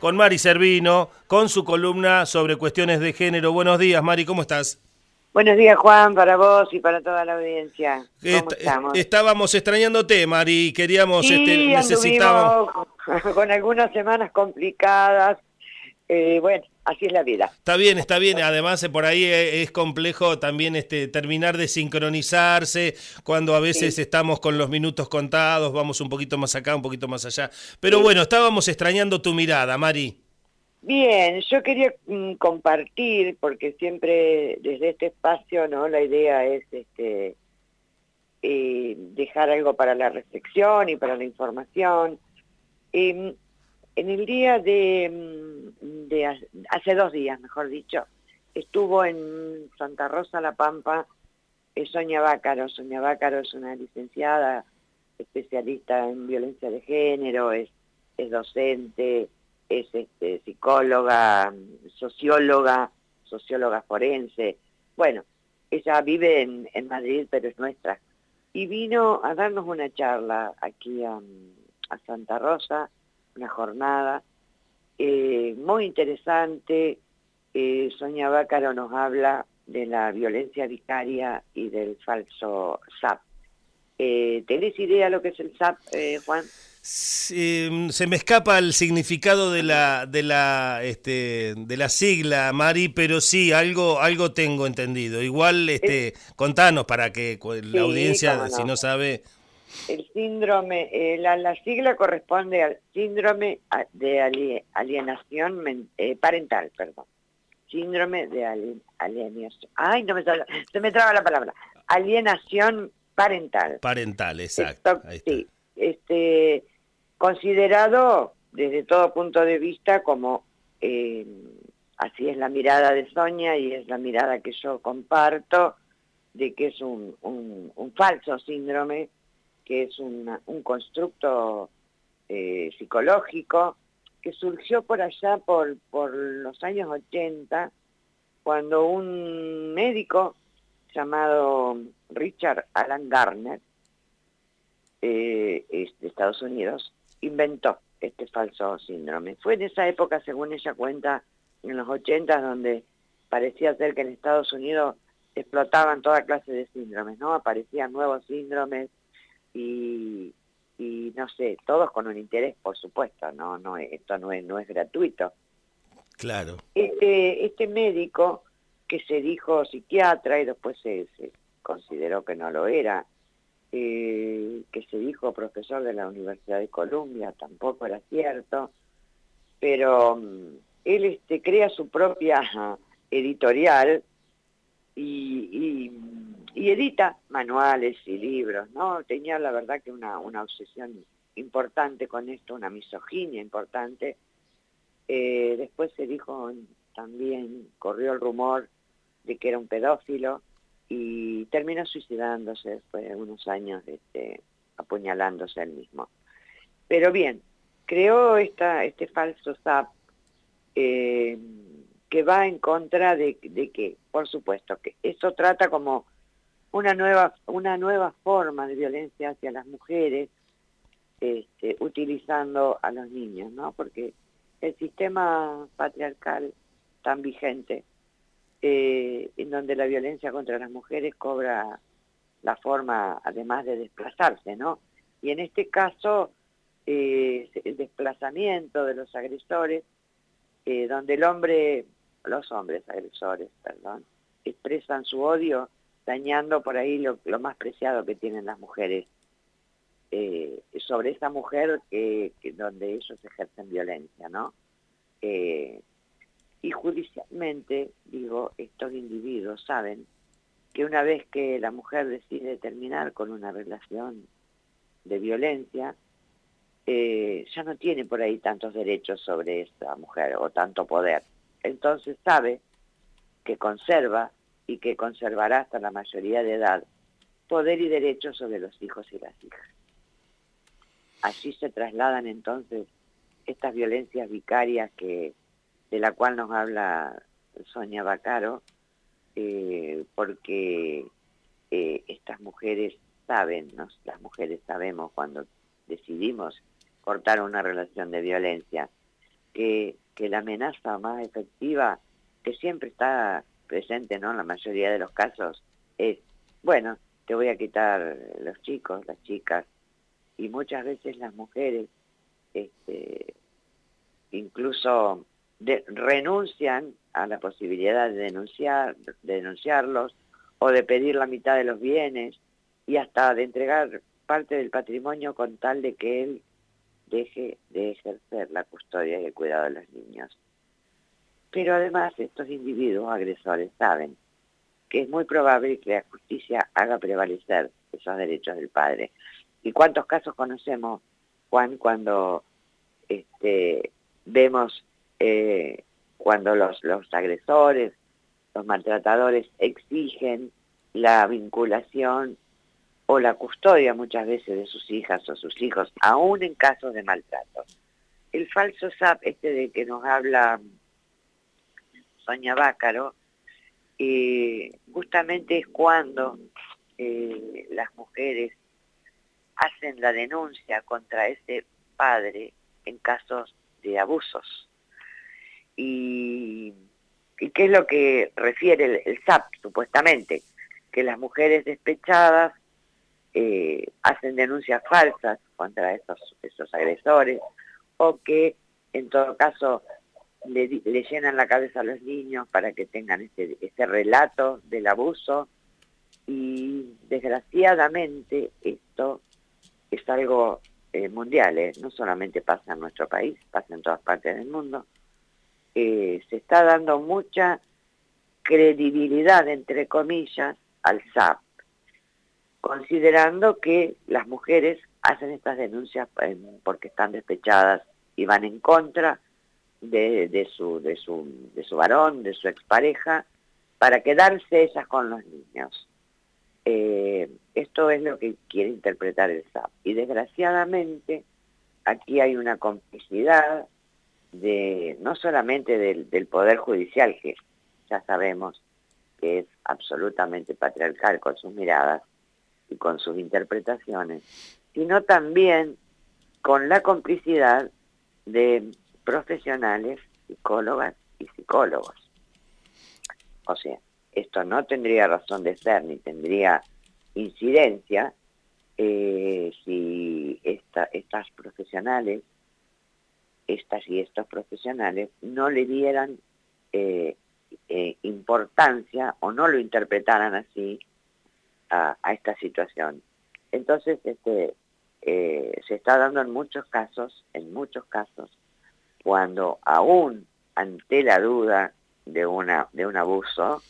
con Mari Servino, con su columna sobre cuestiones de género. Buenos días, Mari, ¿cómo estás? Buenos días, Juan, para vos y para toda la audiencia. ¿Cómo estamos? Estábamos extrañándote, Mari, queríamos, sí, este, necesitábamos... con algunas semanas complicadas, eh, bueno, así es la vida. Está bien, está bien. Además, eh, por ahí eh, es complejo también este terminar de sincronizarse cuando a veces estamos con los minutos contados, vamos un poquito más acá, un poquito más allá. Pero bueno, estábamos extrañando tu mirada, Mari. Bien, yo quería mm, compartir, porque siempre desde este espacio, ¿no? La idea es este dejar algo para la reflexión y para la información. Em, en el día de, mm, hace dos días, mejor dicho, estuvo en Santa Rosa La Pampa eh, Sonia Bácaro. Sonia Bácaro es una licenciada especialista en violencia de género, es, docente, es este, psicóloga, socióloga, socióloga forense. Bueno, ella vive en, Madrid, pero es nuestra. Y vino a darnos una charla aquí a Santa Rosa, una jornada eh, muy interesante. Eh, Sonia Bácaro nos habla de la violencia vicaria y del falso SAP. Eh, ¿Tenés idea lo que es el SAP, eh, Juan? Mm, se me escapa el significado de la de la este de la sigla Mari pero sí algo algo tengo entendido igual este contanos para que la audiencia si no sabe el síndrome, eh, la, sigla corresponde al síndrome de alienación eh, parental, perdón. Síndrome de alienación. Ay, no me se me traba la palabra. Alienación parental. Parental, exacto. Sí, este, considerado desde todo punto de vista como, eh, así es la mirada de Sonia y es la mirada que yo comparto, de que es un, un falso síndrome que es un constructo eh, psicológico que surgió por allá por, por los años 80, cuando un médico llamado Richard Alan Garner, eh, de Estados Unidos, inventó este falso síndrome. Fue en esa época, según ella cuenta, en los 80, donde parecía ser que en Estados Unidos explotaban toda clase de síndromes, ¿no? Aparecían nuevos síndromes, y, y no sé, todos con un interés, por supuesto, no, no, esto no es, no es gratuito. Claro. Este, este médico que se dijo psiquiatra y después se, consideró que no lo era, eh, que se dijo profesor de la Universidad de Columbia, tampoco era cierto, pero mm, él este, crea su propia editorial y y edita manuales y libros, ¿no? Tenía la verdad que una, una obsesión importante con esto, una misoginia importante. Eh, después se dijo también, corrió el rumor de que era un pedófilo y terminó suicidándose después de unos años, este, apuñalándose él mismo. Pero bien, creó esta, este falso SAP eh, que va en contra de, de que, por supuesto, que eso trata como una nueva, una nueva forma de violencia hacia las mujeres, este, utilizando a los niños, ¿no? Porque el sistema patriarcal tan vigente, eh, en donde la violencia contra las mujeres cobra la forma, además de desplazarse, ¿no? Y en este caso, eh, el desplazamiento de los agresores, eh, donde el hombre, los hombres agresores, perdón, expresan su odio dañando por ahí lo, más preciado que tienen las mujeres eh, sobre esa mujer donde ellos ejercen violencia, ¿no? Eh, y judicialmente, digo, estos individuos saben que una vez que la mujer decide terminar con una relación de violencia, eh, ya no tiene por ahí tantos derechos sobre esa mujer o tanto poder. Entonces sabe que conserva y que conservará hasta la mayoría de edad poder y derechos sobre los hijos y las hijas. Allí se trasladan entonces estas violencias vicarias que de la cual nos habla Sonia Bacaro, eh, porque eh, estas mujeres saben, las mujeres sabemos cuando decidimos cortar una relación de violencia, que, que la amenaza más efectiva, que siempre está presente ¿no? en la mayoría de los casos, es, bueno, te voy a quitar los chicos, las chicas, y muchas veces las mujeres este, incluso renuncian a la posibilidad de denunciar, de denunciarlos o de pedir la mitad de los bienes y hasta de entregar parte del patrimonio con tal de que él deje de ejercer la custodia y el cuidado de los niños. Pero además estos individuos agresores saben que es muy probable que la justicia haga prevalecer esos derechos del padre. ¿Y cuántos casos conocemos, Juan, cuando este, vemos eh, cuando los, los agresores, los maltratadores exigen la vinculación o la custodia muchas veces de sus hijas o sus hijos, aún en casos de maltrato. El falso SAP, este de que nos habla Sonia Bácaro, eh, justamente es cuando eh, las mujeres hacen la denuncia contra ese padre en casos de abusos. Y, qué es lo que refiere el, SAP, supuestamente? Que las mujeres despechadas eh, hacen denuncias falsas contra esos, esos agresores o que en todo caso le, llenan la cabeza a los niños para que tengan este, este relato del abuso y desgraciadamente esto es algo eh, mundial, ¿eh? no solamente pasa en nuestro país, pasa en todas partes del mundo. Eh, se está dando mucha credibilidad, entre comillas, al SAP, considerando que las mujeres hacen estas denuncias porque están despechadas y van en contra de, su, de, su, de su varón, de su expareja, para quedarse ellas con los niños. Eh, esto es lo que quiere interpretar el SAP. Y desgraciadamente aquí hay una complicidad de no solamente del, del Poder Judicial, que ya sabemos que es absolutamente patriarcal con sus miradas y con sus interpretaciones, sino también con la complicidad de profesionales, psicólogas y psicólogos. O sea, esto no tendría razón de ser ni tendría incidencia eh, si estas profesionales, estas y estos profesionales no le dieran eh, eh, importancia o no lo interpretaran así a, esta situación. Entonces, este, se está dando en muchos casos, en muchos casos, cuando aún ante la duda de, una, de un abuso,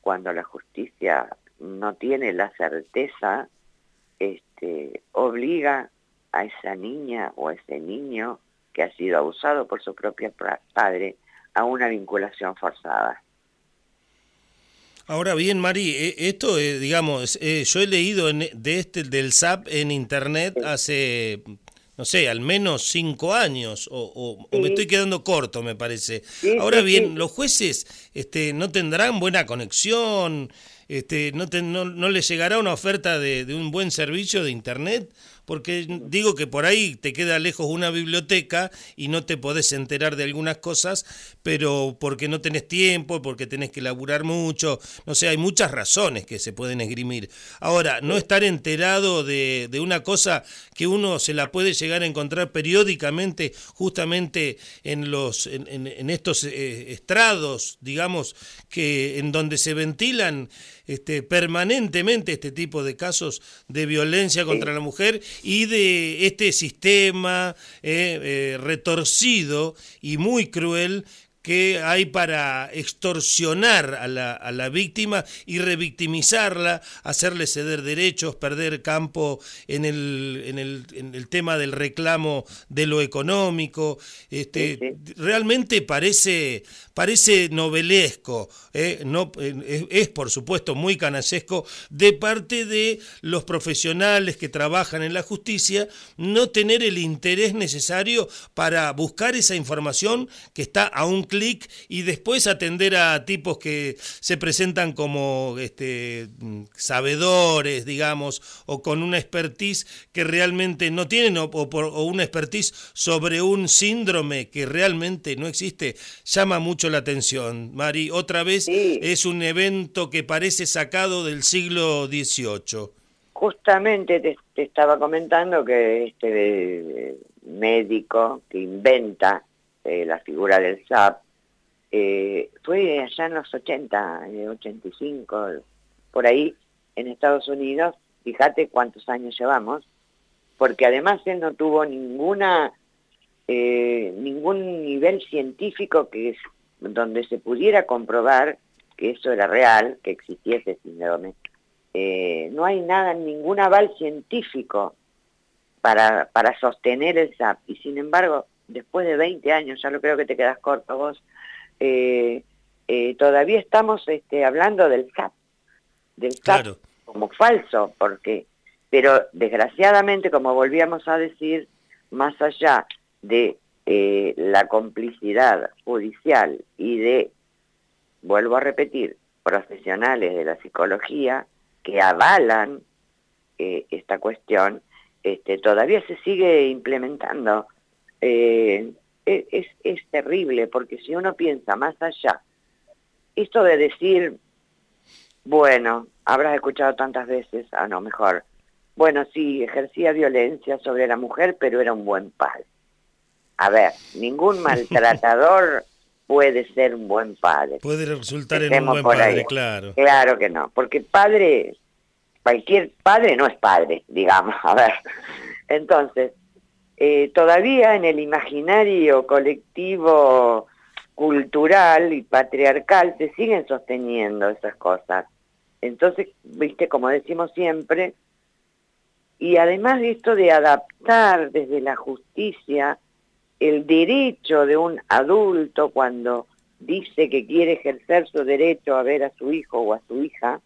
cuando la justicia no tiene la certeza, este, obliga a esa niña o a ese niño que ha sido abusado por su propio padre a una vinculación forzada. Ahora bien, Mari, eh, esto, digamos, eh, yo he leído de este del SAP en internet hace no sé, al menos cinco años, o, me estoy quedando corto, me parece. Ahora bien, los jueces este, no tendrán buena conexión, este, no, no, no les llegará una oferta de, de un buen servicio de Internet porque digo que por ahí te queda lejos una biblioteca y no te podés enterar de algunas cosas, pero porque no tenés tiempo, porque tenés que laburar mucho, no sé, hay muchas razones que se pueden esgrimir. Ahora, no estar enterado de, de una cosa que uno se la puede llegar a encontrar periódicamente justamente en los en, en, estos eh, estrados, digamos, que en donde se ventilan este, permanentemente este tipo de casos de violencia contra la mujer y de este sistema eh, eh, retorcido y muy cruel que hay para extorsionar a la, a la víctima y revictimizarla, hacerle ceder derechos, perder campo en el, en el, en el tema del reclamo de lo económico. Este, Realmente parece, parece novelesco, ¿eh? no, eh, es, por supuesto muy canallesco de parte de los profesionales que trabajan en la justicia no tener el interés necesario para buscar esa información que está a un clic y después atender a tipos que se presentan como este, sabedores, digamos, o con una expertise que realmente no tienen, o, o, una expertise sobre un síndrome que realmente no existe, llama mucho la atención. Mari, otra vez es un evento que parece sacado del siglo XVIII. Justamente te, estaba comentando que este médico que inventa eh, la figura del SAP eh, fue allá en los 80, 85, eh, por ahí, en Estados Unidos, fíjate cuántos años llevamos, porque además él no tuvo ninguna ningún nivel científico que es, donde se pudiera comprobar que eso era real, que existía ese síndrome. Eh, no hay nada, ningún aval científico para, para sostener el SAP. Y sin embargo, después de 20 años, ya lo creo que te quedas corto vos, eh, eh, todavía estamos este, hablando del SAP, del SAP como falso, porque, pero desgraciadamente, como volvíamos a decir, más allá de la complicidad judicial y de, vuelvo a repetir, profesionales de la psicología, que avalan eh, esta cuestión, este, todavía se sigue implementando. Eh, es, es terrible, porque si uno piensa más allá, esto de decir, bueno, habrás escuchado tantas veces, ah, no, mejor, bueno, sí, ejercía violencia sobre la mujer, pero era un buen padre. A ver, ningún maltratador puede ser un buen padre. Puede resultar en un buen padre, claro. Claro que no, porque padre, cualquier padre no es padre, digamos, a ver. Entonces, eh, todavía en el imaginario colectivo cultural y patriarcal se siguen sosteniendo esas cosas. Entonces, viste, como decimos siempre, y además de esto de adaptar desde la justicia el derecho de un adulto cuando dice que quiere ejercer su derecho a ver a su hijo o a su hija,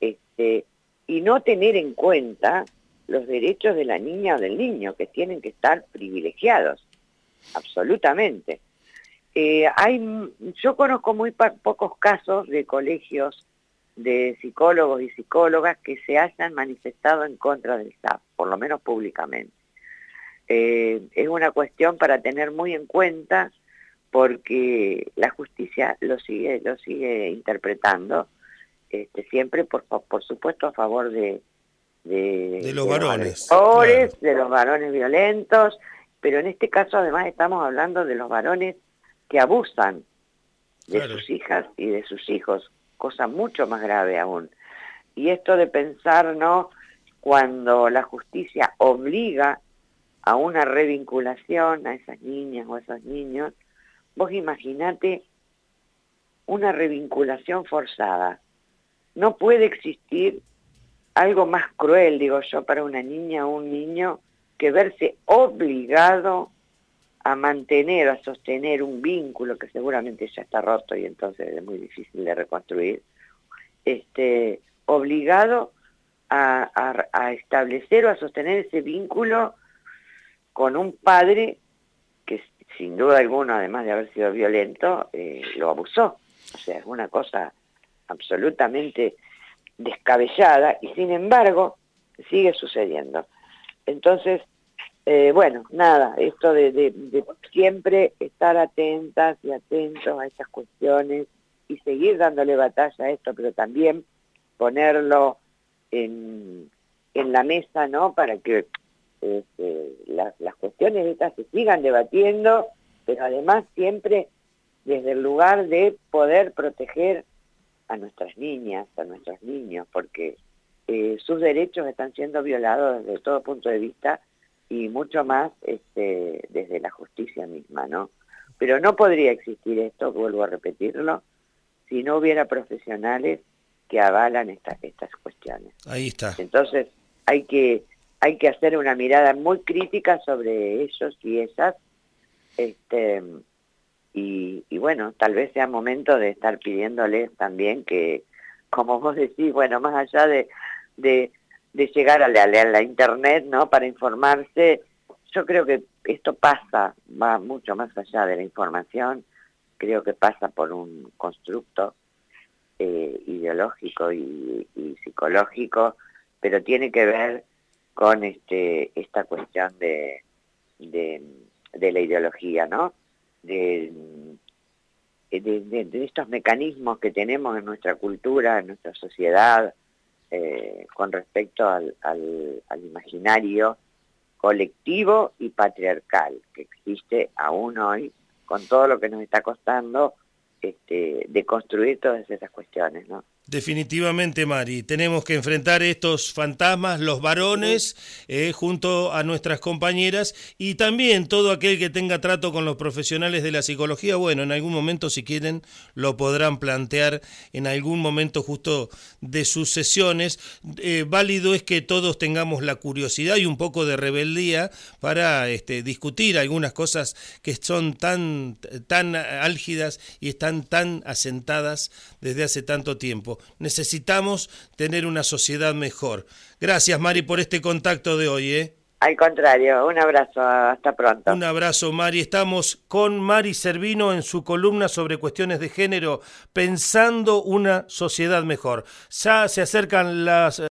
este, y no tener en cuenta los derechos de la niña o del niño, que tienen que estar privilegiados, absolutamente. Eh, hay, yo conozco muy pocos casos de colegios de psicólogos y psicólogas que se hayan manifestado en contra del SAP, por lo menos públicamente. Eh, es una cuestión para tener muy en cuenta porque la justicia lo sigue, lo sigue interpretando, este, siempre por, por supuesto a favor de, de, los varones. De los varones violentos, pero en este caso además estamos hablando de los varones que abusan de sus hijas y de sus hijos, cosa mucho más grave aún. Y esto de pensar, ¿no? Cuando la justicia obliga a una revinculación a esas niñas o a esos niños, vos imaginate una revinculación forzada. No puede existir algo más cruel, digo yo, para una niña o un niño que verse obligado a mantener, a sostener un vínculo que seguramente ya está roto y entonces es muy difícil de reconstruir, este, obligado a, a establecer o a sostener ese vínculo con un padre que sin duda alguna, además de haber sido violento, eh, lo abusó. O sea, es una cosa absolutamente descabellada y sin embargo sigue sucediendo. Entonces, eh, bueno, nada, esto de, siempre estar atentas y atentos a estas cuestiones y seguir dándole batalla a esto, pero también ponerlo en, en la mesa, ¿no? Para que este, las, cuestiones estas se sigan debatiendo, pero además siempre desde el lugar de poder proteger a nuestras niñas, a nuestros niños, porque eh, sus derechos están siendo violados desde todo punto de vista y mucho más este, desde la justicia misma, ¿no? Pero no podría existir esto, vuelvo a repetirlo, si no hubiera profesionales que avalan estas estas cuestiones. Ahí está. Entonces hay que hay que hacer una mirada muy crítica sobre ellos y esas, este, y, bueno, tal vez sea momento de estar pidiéndoles también que, como vos decís, bueno, más allá de, de, llegar a la, a la, internet, ¿no?, para informarse, yo creo que esto pasa, va mucho más allá de la información, creo que pasa por un constructo eh, ideológico y, psicológico, pero tiene que ver con este esta cuestión de, de, la ideología, ¿no? De, de, estos mecanismos que tenemos en nuestra cultura, en nuestra sociedad, eh, con respecto al, al, al, imaginario colectivo y patriarcal que existe aún hoy, con todo lo que nos está costando este, de construir todas esas cuestiones, ¿no? Definitivamente, Mari, tenemos que enfrentar estos fantasmas, los varones, eh, junto a nuestras compañeras y también todo aquel que tenga trato con los profesionales de la psicología. Bueno, en algún momento, si quieren, lo podrán plantear en algún momento justo de sus sesiones. Eh, válido es que todos tengamos la curiosidad y un poco de rebeldía para este, discutir algunas cosas que son tan, tan álgidas y están tan asentadas desde hace tanto tiempo necesitamos tener una sociedad mejor. Gracias, Mari, por este contacto de hoy. ¿eh? Al contrario, un abrazo, hasta pronto. Un abrazo, Mari. Estamos con Mari Servino en su columna sobre cuestiones de género, pensando una sociedad mejor. Ya se acercan las